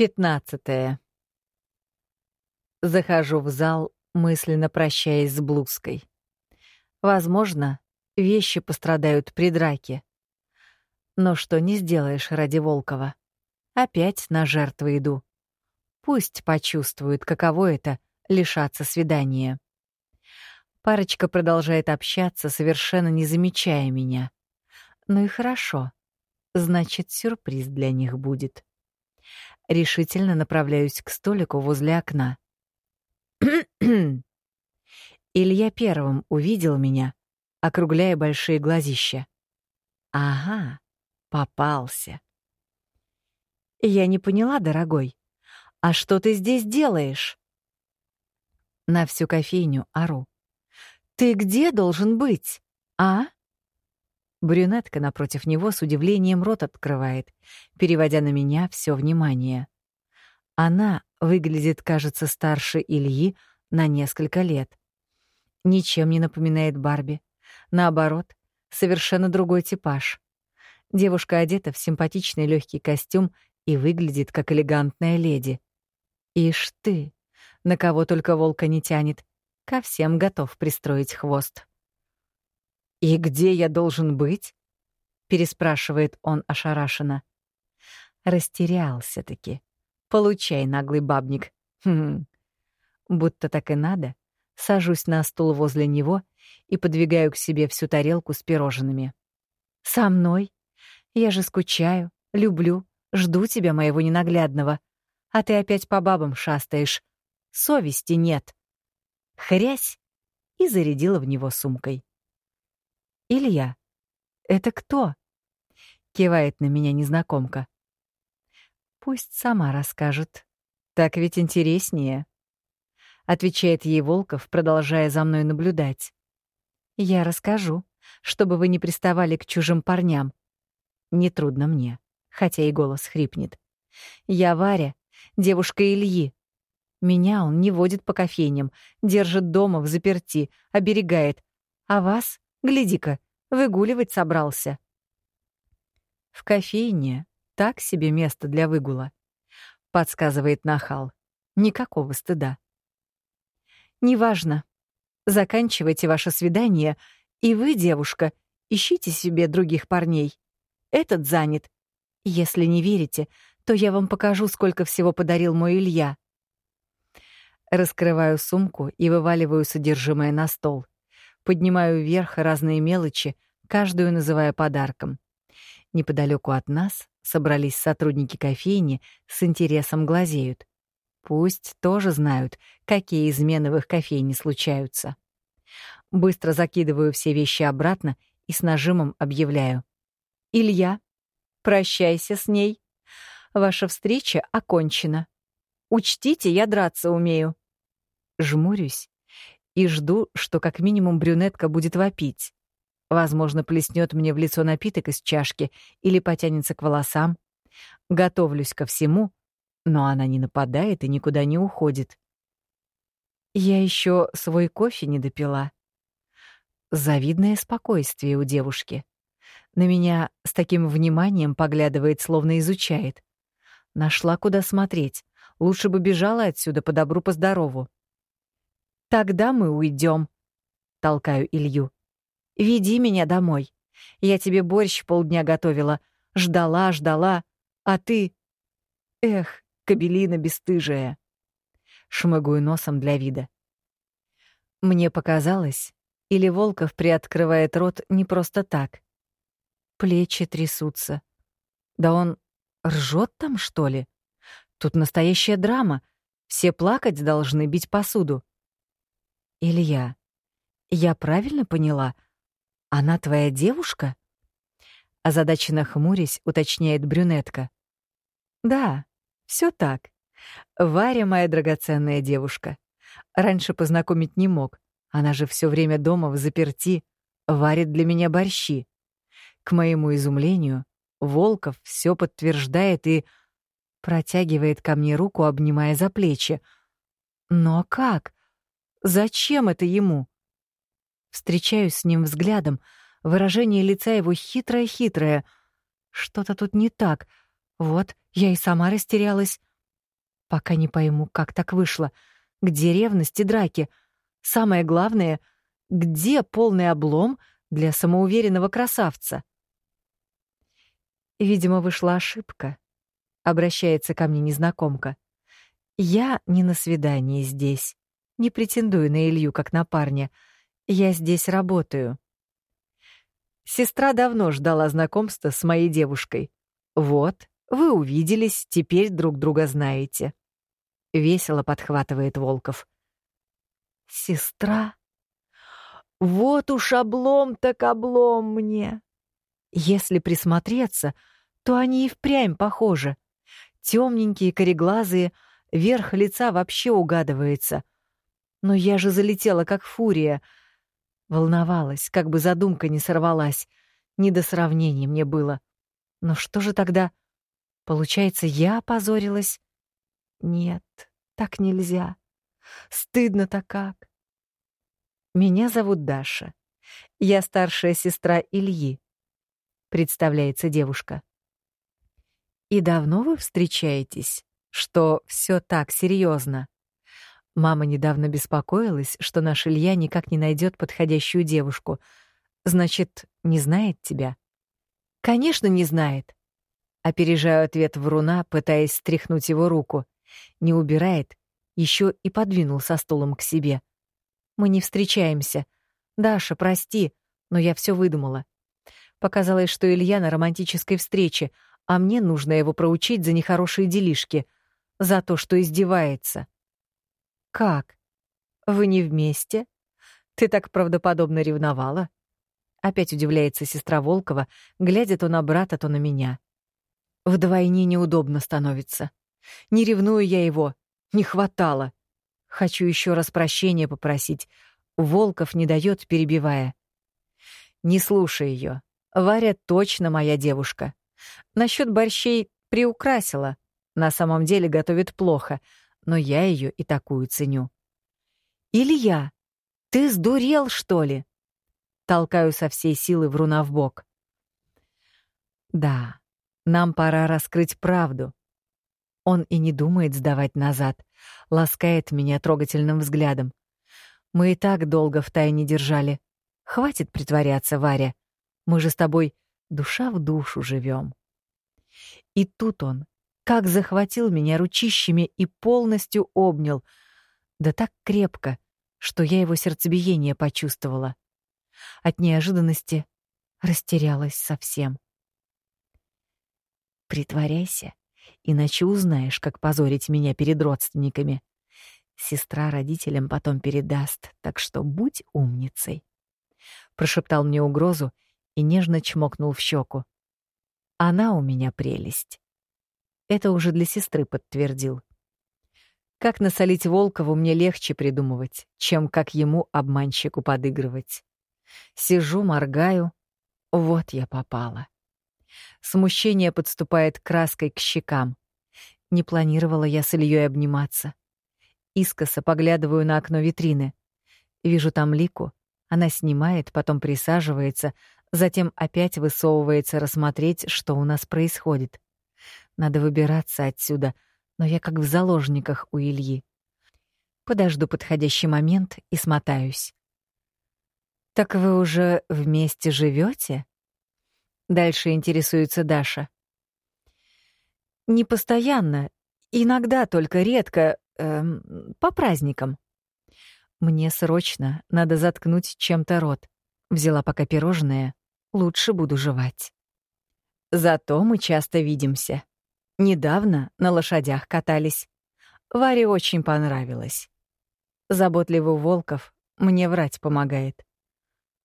Пятнадцатое. Захожу в зал, мысленно прощаясь с блузкой. Возможно, вещи пострадают при драке. Но что не сделаешь ради Волкова? Опять на жертвы иду. Пусть почувствует, каково это — лишаться свидания. Парочка продолжает общаться, совершенно не замечая меня. Ну и хорошо. Значит, сюрприз для них будет решительно направляюсь к столику возле окна. Илья первым увидел меня, округляя большие глазища. Ага, попался. Я не поняла, дорогой. А что ты здесь делаешь? На всю кофейню ору. Ты где должен быть? А? Брюнетка напротив него с удивлением рот открывает, переводя на меня все внимание. Она выглядит, кажется, старше Ильи на несколько лет. Ничем не напоминает Барби. Наоборот, совершенно другой типаж. Девушка одета в симпатичный легкий костюм и выглядит как элегантная леди. Ишь ты, на кого только волка не тянет, ко всем готов пристроить хвост. «И где я должен быть?» — переспрашивает он ошарашенно. Растерялся-таки. Получай, наглый бабник. Хм. Будто так и надо. Сажусь на стул возле него и подвигаю к себе всю тарелку с пирожными. «Со мной? Я же скучаю, люблю, жду тебя, моего ненаглядного. А ты опять по бабам шастаешь. Совести нет». Хрясь! И зарядила в него сумкой. «Илья, это кто?» — кивает на меня незнакомка. «Пусть сама расскажет. Так ведь интереснее», — отвечает ей Волков, продолжая за мной наблюдать. «Я расскажу, чтобы вы не приставали к чужим парням. Нетрудно мне, хотя и голос хрипнет. Я Варя, девушка Ильи. Меня он не водит по кофейням, держит дома в заперти, оберегает. А вас Гляди-ка, выгуливать собрался. В кофейне так себе место для выгула, подсказывает нахал. Никакого стыда. Неважно. Заканчивайте ваше свидание, и вы, девушка, ищите себе других парней. Этот занят. Если не верите, то я вам покажу, сколько всего подарил мой Илья. Раскрываю сумку и вываливаю содержимое на стол. Поднимаю вверх разные мелочи, каждую называя подарком. Неподалеку от нас собрались сотрудники кофейни, с интересом глазеют. Пусть тоже знают, какие измены в их кофейне случаются. Быстро закидываю все вещи обратно и с нажимом объявляю. «Илья, прощайся с ней. Ваша встреча окончена. Учтите, я драться умею». Жмурюсь и жду, что как минимум брюнетка будет вопить. Возможно, плеснет мне в лицо напиток из чашки или потянется к волосам. Готовлюсь ко всему, но она не нападает и никуда не уходит. Я еще свой кофе не допила. Завидное спокойствие у девушки. На меня с таким вниманием поглядывает, словно изучает. Нашла куда смотреть. Лучше бы бежала отсюда по добру, по здорову. Тогда мы уйдем. Толкаю Илью. Веди меня домой. Я тебе борщ полдня готовила. Ждала, ждала. А ты... Эх, кабелина бесстыжая. Шмыгаю носом для вида. Мне показалось, или Волков приоткрывает рот не просто так. Плечи трясутся. Да он ржет там, что ли? Тут настоящая драма. Все плакать должны, бить посуду. Илья, я правильно поняла? Она твоя девушка? Озадаченно хмурясь, уточняет брюнетка. Да, все так. Варя моя драгоценная девушка. Раньше познакомить не мог. Она же все время дома в заперти, варит для меня борщи. К моему изумлению, Волков все подтверждает и протягивает ко мне руку, обнимая за плечи. Но как? Зачем это ему? Встречаюсь с ним взглядом, выражение лица его хитрое-хитрое. Что-то тут не так. Вот, я и сама растерялась. Пока не пойму, как так вышло. Где ревность и драки? Самое главное, где полный облом для самоуверенного красавца? Видимо, вышла ошибка. Обращается ко мне незнакомка. Я не на свидании здесь. Не претендую на Илью как на парня. Я здесь работаю. Сестра давно ждала знакомства с моей девушкой. Вот, вы увиделись, теперь друг друга знаете. Весело подхватывает Волков. Сестра? Вот уж облом так облом мне. Если присмотреться, то они и впрямь похожи. Темненькие, кореглазые, верх лица вообще угадывается. Но я же залетела, как фурия. Волновалась, как бы задумка не сорвалась. Не до сравнения мне было. Но что же тогда? Получается, я опозорилась? Нет, так нельзя. Стыдно-то как. Меня зовут Даша. Я старшая сестра Ильи. Представляется девушка. И давно вы встречаетесь? Что все так серьезно? Мама недавно беспокоилась, что наш Илья никак не найдет подходящую девушку. Значит, не знает тебя? Конечно, не знает. Опережаю ответ вруна, пытаясь стряхнуть его руку. Не убирает, еще и подвинул со стулом к себе. Мы не встречаемся. Даша, прости, но я все выдумала. Показалось, что Илья на романтической встрече, а мне нужно его проучить за нехорошие делишки, за то, что издевается. Как? Вы не вместе? Ты так правдоподобно ревновала? Опять удивляется сестра Волкова, глядя то на брата, то на меня. Вдвойне неудобно становится. Не ревную я его, не хватало. Хочу еще раз прощения попросить. Волков не дает, перебивая. Не слушай ее. Варя точно моя девушка. Насчет борщей приукрасила. На самом деле готовит плохо, но я ее и такую ценю. «Илья, ты сдурел, что ли?» Толкаю со всей силы вруна в бок. «Да, нам пора раскрыть правду». Он и не думает сдавать назад, ласкает меня трогательным взглядом. Мы и так долго в тайне держали. Хватит притворяться, Варя. Мы же с тобой душа в душу живем. И тут он, как захватил меня ручищами и полностью обнял, да так крепко, что я его сердцебиение почувствовала. От неожиданности растерялась совсем. Притворяйся, иначе узнаешь, как позорить меня перед родственниками. Сестра родителям потом передаст, так что будь умницей. Прошептал мне угрозу и нежно чмокнул в щеку. Она у меня прелесть. Это уже для сестры подтвердил. Как насолить Волкову мне легче придумывать, чем как ему, обманщику, подыгрывать. Сижу, моргаю. Вот я попала. Смущение подступает краской к щекам. Не планировала я с Ильей обниматься. Искоса поглядываю на окно витрины. Вижу там Лику. Она снимает, потом присаживается, затем опять высовывается рассмотреть, что у нас происходит. Надо выбираться отсюда, но я как в заложниках у Ильи. Подожду подходящий момент и смотаюсь. Так вы уже вместе живете? Дальше интересуется Даша. Не постоянно, иногда только редко, эм, по праздникам. Мне срочно надо заткнуть чем-то рот. Взяла пока пирожное, лучше буду жевать. Зато мы часто видимся. Недавно на лошадях катались. Варе очень понравилось. Заботливый Волков мне врать помогает.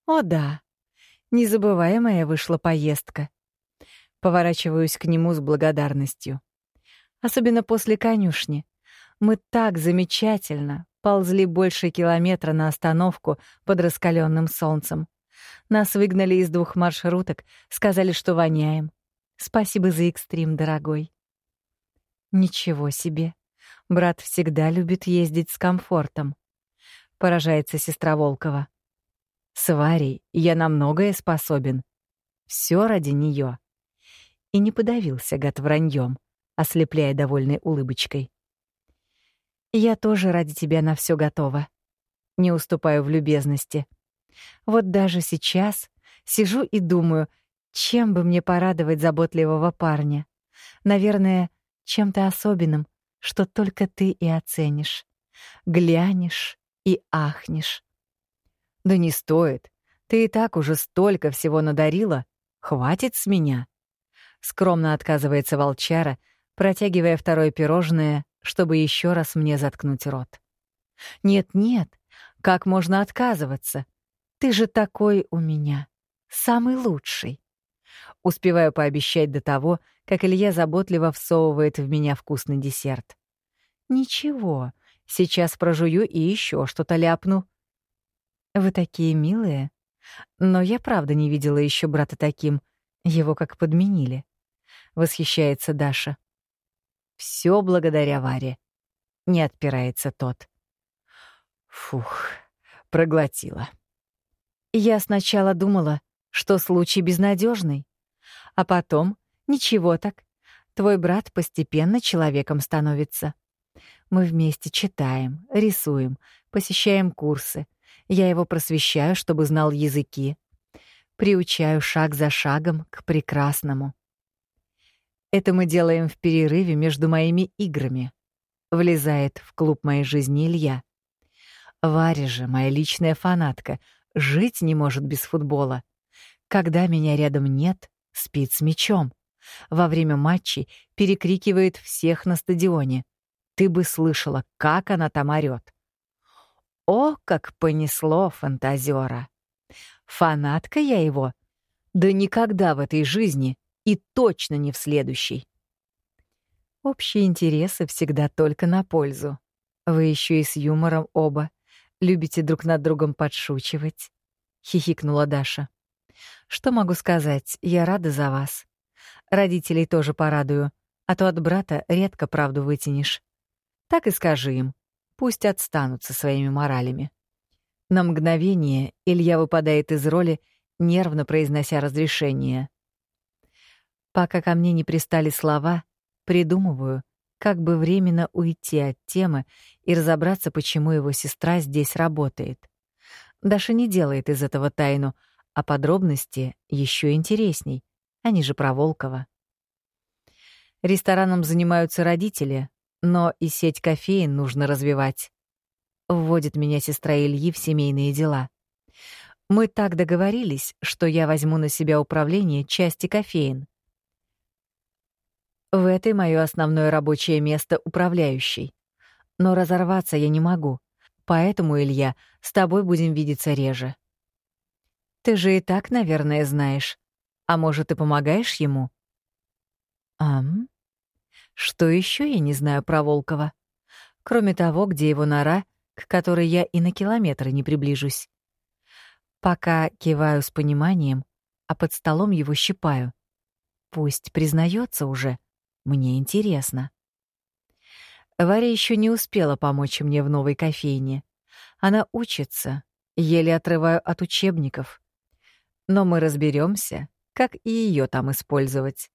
О да, незабываемая вышла поездка. Поворачиваюсь к нему с благодарностью. Особенно после конюшни. Мы так замечательно ползли больше километра на остановку под раскаленным солнцем. Нас выгнали из двух маршруток, сказали, что воняем. Спасибо за экстрим, дорогой. Ничего себе. Брат всегда любит ездить с комфортом. Поражается сестра Волкова. С Варей я на многое способен. Все ради нее. И не подавился гад враньем, ослепляя довольной улыбочкой. Я тоже ради тебя на все готова. Не уступаю в любезности. Вот даже сейчас сижу и думаю, чем бы мне порадовать заботливого парня. Наверное, чем-то особенным, что только ты и оценишь. Глянешь и ахнешь. Да не стоит. Ты и так уже столько всего надарила. Хватит с меня. Скромно отказывается волчара, протягивая второе пирожное, чтобы еще раз мне заткнуть рот. Нет-нет, как можно отказываться? Ты же такой у меня, самый лучший. Успеваю пообещать до того, как Илья заботливо всовывает в меня вкусный десерт. Ничего, сейчас прожую и еще что-то ляпну. Вы такие милые. Но я правда не видела еще брата таким. Его как подменили. Восхищается Даша. Все благодаря Варе. Не отпирается тот. Фух, проглотила. Я сначала думала, что случай безнадежный, а потом ничего так. Твой брат постепенно человеком становится. Мы вместе читаем, рисуем, посещаем курсы. Я его просвещаю, чтобы знал языки. Приучаю шаг за шагом к прекрасному. Это мы делаем в перерыве между моими играми. Влезает в клуб моей жизни Илья. Варя же, моя личная фанатка, жить не может без футбола. Когда меня рядом нет, спит с мячом. Во время матчей перекрикивает всех на стадионе. Ты бы слышала, как она там орёт. О, как понесло фантазера! Фанатка я его. Да никогда в этой жизни и точно не в следующей. Общие интересы всегда только на пользу. Вы еще и с юмором оба. Любите друг над другом подшучивать, хихикнула Даша. Что могу сказать? Я рада за вас. Родителей тоже порадую, а то от брата редко правду вытянешь. Так и скажи им. Пусть отстанут со своими моралями. На мгновение Илья выпадает из роли, нервно произнося разрешение. Пока ко мне не пристали слова, придумываю, как бы временно уйти от темы и разобраться, почему его сестра здесь работает. Даша не делает из этого тайну, а подробности еще интересней. Они же про Волкова. Рестораном занимаются родители, но и сеть кофеин нужно развивать. Вводит меня сестра Ильи в семейные дела. Мы так договорились, что я возьму на себя управление части кофеин. В этой моё основное рабочее место управляющий. Но разорваться я не могу. Поэтому, Илья, с тобой будем видеться реже. Ты же и так, наверное, знаешь. А может, ты помогаешь ему? Ам? Что еще я не знаю про Волкова? Кроме того, где его нора, к которой я и на километры не приближусь. Пока киваю с пониманием, а под столом его щипаю. Пусть признается уже — мне интересно. Варя еще не успела помочь мне в новой кофейне. Она учится, еле отрываю от учебников. Но мы разберемся, как и ее там использовать.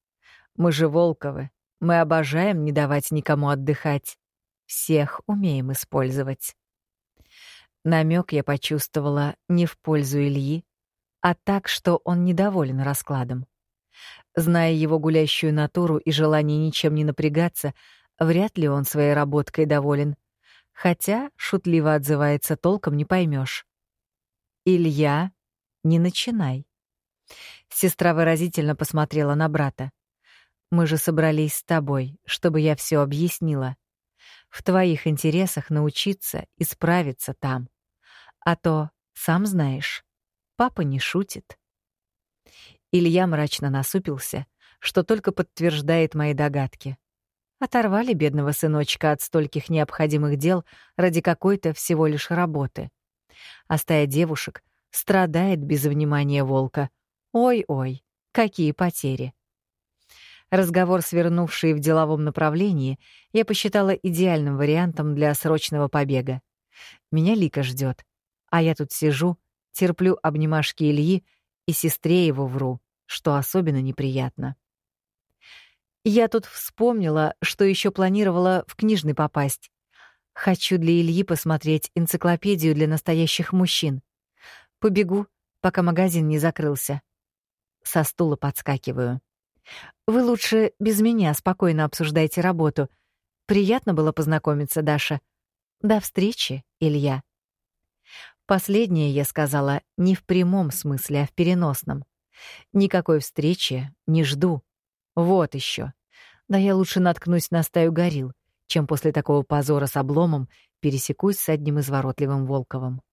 Мы же Волковы, мы обожаем не давать никому отдыхать. Всех умеем использовать. Намек я почувствовала не в пользу Ильи, а так, что он недоволен раскладом. Зная его гулящую натуру и желание ничем не напрягаться, вряд ли он своей работкой доволен. Хотя шутливо отзывается, толком не поймешь. «Илья, не начинай». Сестра выразительно посмотрела на брата. «Мы же собрались с тобой, чтобы я все объяснила. В твоих интересах научиться и справиться там. А то, сам знаешь, папа не шутит». Илья мрачно насупился, что только подтверждает мои догадки. Оторвали бедного сыночка от стольких необходимых дел ради какой-то всего лишь работы. А стая девушек страдает без внимания волка. Ой-ой, какие потери. Разговор, свернувший в деловом направлении, я посчитала идеальным вариантом для срочного побега. Меня Лика ждет, а я тут сижу, терплю обнимашки Ильи и сестре его вру, что особенно неприятно. Я тут вспомнила, что еще планировала в книжный попасть. Хочу для Ильи посмотреть энциклопедию для настоящих мужчин. Побегу, пока магазин не закрылся. Со стула подскакиваю. Вы лучше без меня спокойно обсуждайте работу. Приятно было познакомиться, Даша. До встречи, Илья. Последнее я сказала не в прямом смысле, а в переносном. Никакой встречи не жду. Вот еще. Да я лучше наткнусь на стаю горил, чем после такого позора с обломом пересекусь с одним изворотливым Волковым.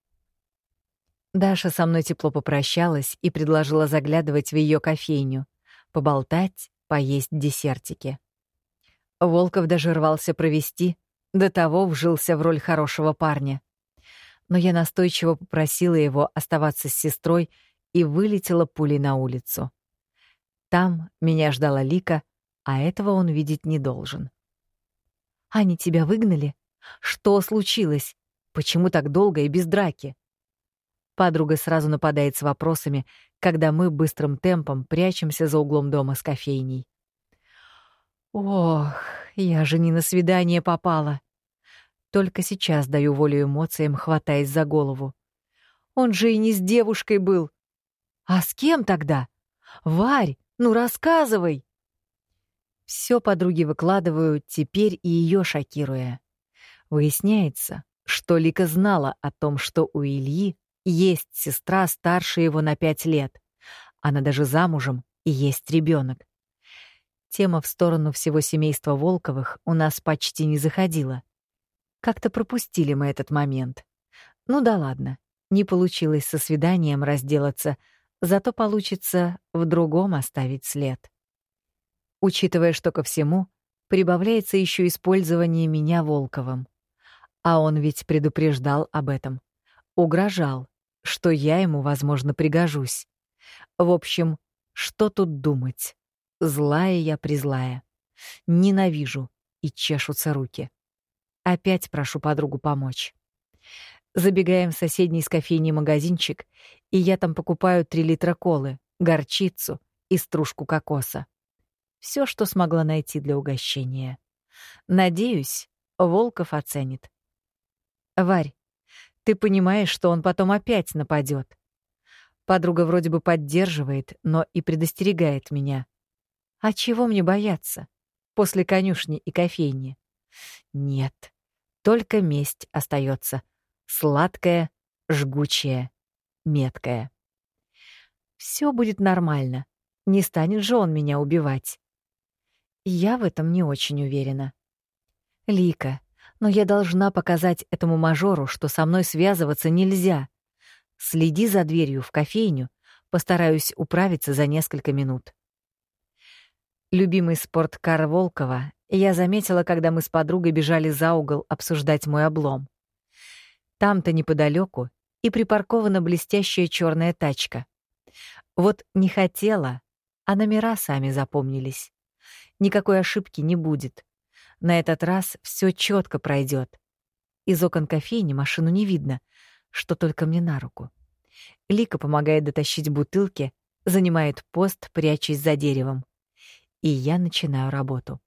Даша со мной тепло попрощалась и предложила заглядывать в ее кофейню, поболтать, поесть десертики. Волков даже рвался провести, до того вжился в роль хорошего парня. Но я настойчиво попросила его оставаться с сестрой и вылетела пулей на улицу. Там меня ждала Лика, а этого он видеть не должен. «Они тебя выгнали? Что случилось? Почему так долго и без драки?» Подруга сразу нападает с вопросами, когда мы быстрым темпом прячемся за углом дома с кофейней. Ох, я же не на свидание попала. Только сейчас даю волю эмоциям, хватаясь за голову. Он же и не с девушкой был. А с кем тогда? Варь, ну рассказывай. Все подруги выкладываю, теперь и ее шокируя. Выясняется, что Лика знала о том, что у Ильи есть сестра старше его на пять лет. Она даже замужем, и есть ребенок. Тема в сторону всего семейства Волковых у нас почти не заходила. Как-то пропустили мы этот момент. Ну да ладно, не получилось со свиданием разделаться, зато получится в другом оставить след. Учитывая, что ко всему прибавляется еще использование меня Волковым. А он ведь предупреждал об этом. Угрожал, что я ему, возможно, пригожусь. В общем, что тут думать? Злая я призлая. Ненавижу, и чешутся руки. Опять прошу подругу помочь. Забегаем в соседний с кофейней магазинчик, и я там покупаю три литра колы, горчицу и стружку кокоса. Все, что смогла найти для угощения. Надеюсь, Волков оценит. Варь, ты понимаешь, что он потом опять нападет. Подруга вроде бы поддерживает, но и предостерегает меня. А чего мне бояться? После конюшни и кофейни. Нет, только месть остается. Сладкая, жгучая, меткая. Все будет нормально. Не станет же он меня убивать. Я в этом не очень уверена. Лика, но я должна показать этому мажору, что со мной связываться нельзя. Следи за дверью в кофейню, постараюсь управиться за несколько минут. Любимый спорткар Волкова я заметила, когда мы с подругой бежали за угол обсуждать мой облом. Там-то неподалеку и припаркована блестящая черная тачка. Вот не хотела, а номера сами запомнились. Никакой ошибки не будет. На этот раз все четко пройдет. Из окон кофейни машину не видно, что только мне на руку. Лика помогает дотащить бутылки, занимает пост, прячась за деревом. И я начинаю работу.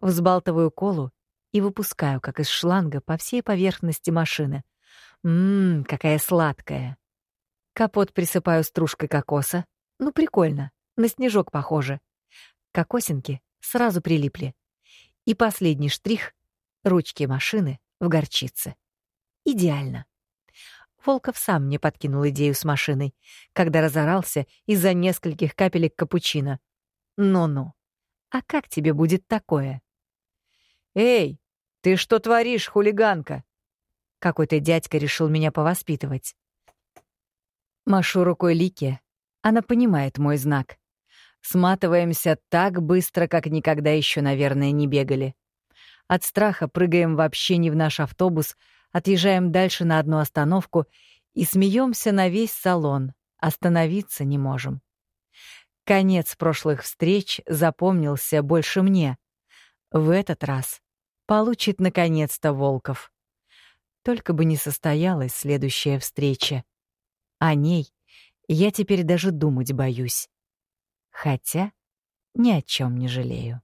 Взбалтываю колу и выпускаю, как из шланга, по всей поверхности машины. Ммм, какая сладкая. Капот присыпаю стружкой кокоса. Ну, прикольно, на снежок похоже. Кокосинки сразу прилипли. И последний штрих — ручки машины в горчице. Идеально. Волков сам мне подкинул идею с машиной, когда разорался из-за нескольких капелек капучино. Ну-ну. А как тебе будет такое? «Эй, ты что творишь, хулиганка?» Какой-то дядька решил меня повоспитывать. Машу рукой Лике. Она понимает мой знак. Сматываемся так быстро, как никогда еще, наверное, не бегали. От страха прыгаем вообще не в наш автобус, отъезжаем дальше на одну остановку и смеемся на весь салон. Остановиться не можем. Конец прошлых встреч запомнился больше мне. В этот раз получит наконец-то Волков. Только бы не состоялась следующая встреча. О ней я теперь даже думать боюсь хотя ни о чем не жалею.